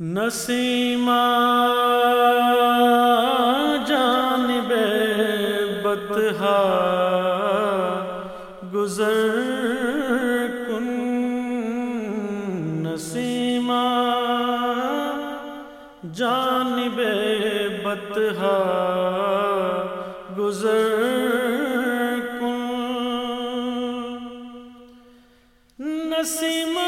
Nasima جانب بتہا گزر کن نسیمہ جانب بتہا گزر کن نسیمہ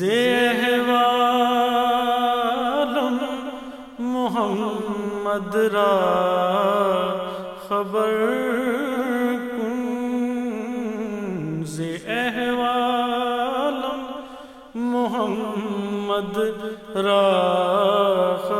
زیوالم محمد را خبر کن زی احوالم محمد را خبر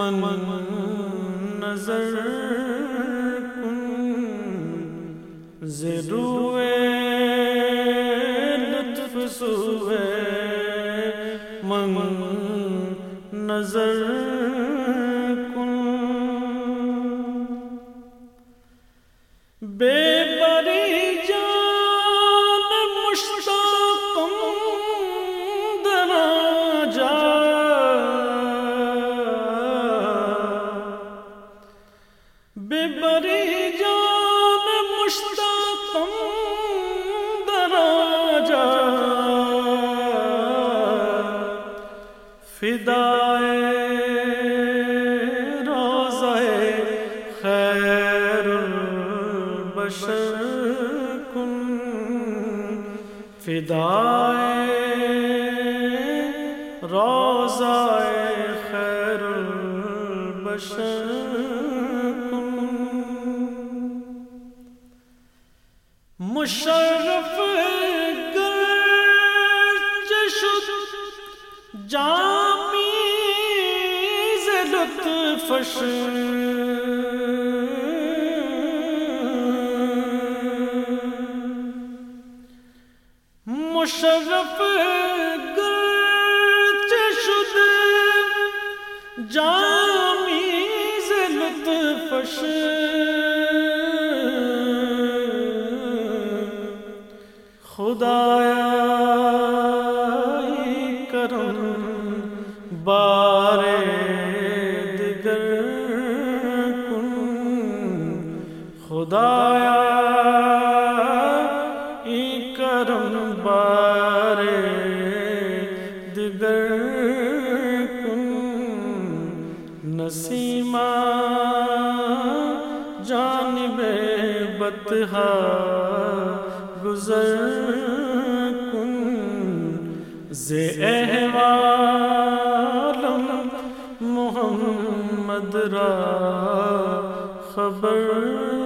من نظر کن زیروے بری جان مشتاقم دراجا فدائے روزہ خیر البشر کن فدائے روزہ خیر البشر مشرف جامی لطفش مشرف شد جامی خدایا کرم بارے دگر کن۔ خدایا کرم بارے دگر کن۔ نسیمہ جانب بتہا گزر کن زی احوالم محمد را خبر